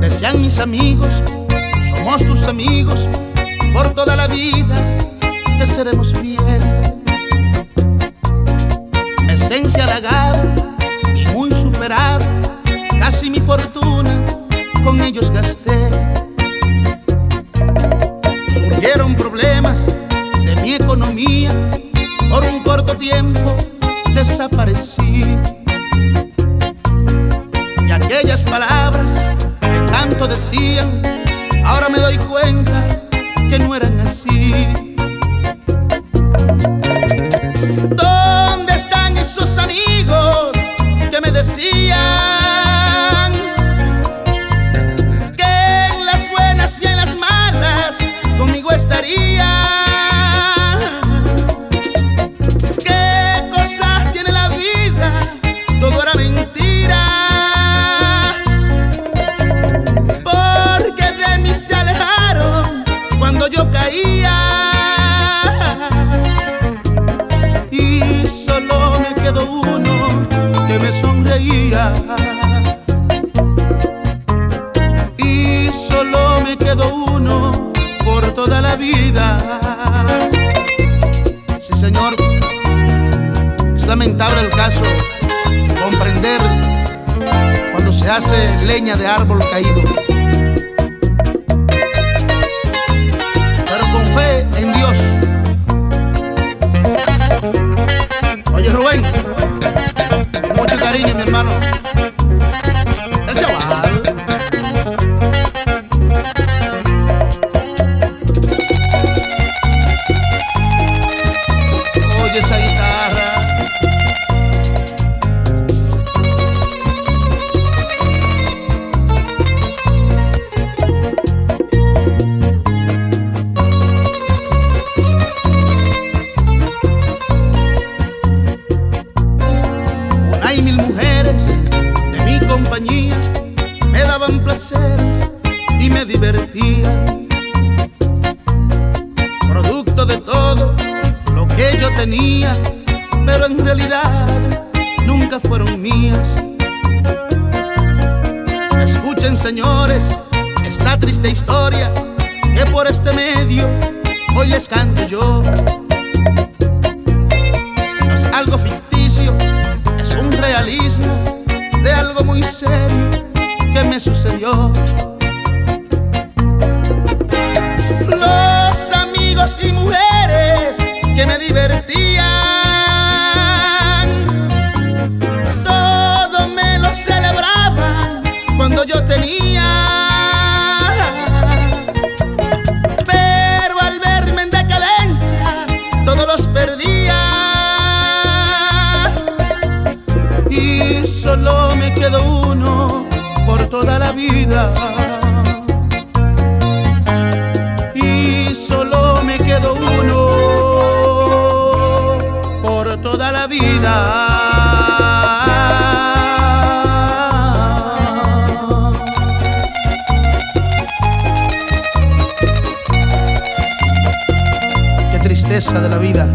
Decían mis amigos, somos tus amigos, por toda la vida te seremos. Tiempo desaparecí. Y aquellas palabras que tanto decían, ahora me doy cuenta que no eran así. Y solo me quedó uno por toda la vida. Sí, señor. Es lamentable el caso comprender cuando se hace leña de árbol caído. Y mil mujeres de mi compañía me daban placeres y me divertían. Producto de todo lo que yo tenía, pero en realidad nunca fueron mías. Escuchen señores esta triste historia que por este medio hoy les canto yo. De algo muy serio que me sucedió. Solo me quedó uno por toda la vida. Y solo me quedó uno por toda la vida. Qué tristeza de la vida.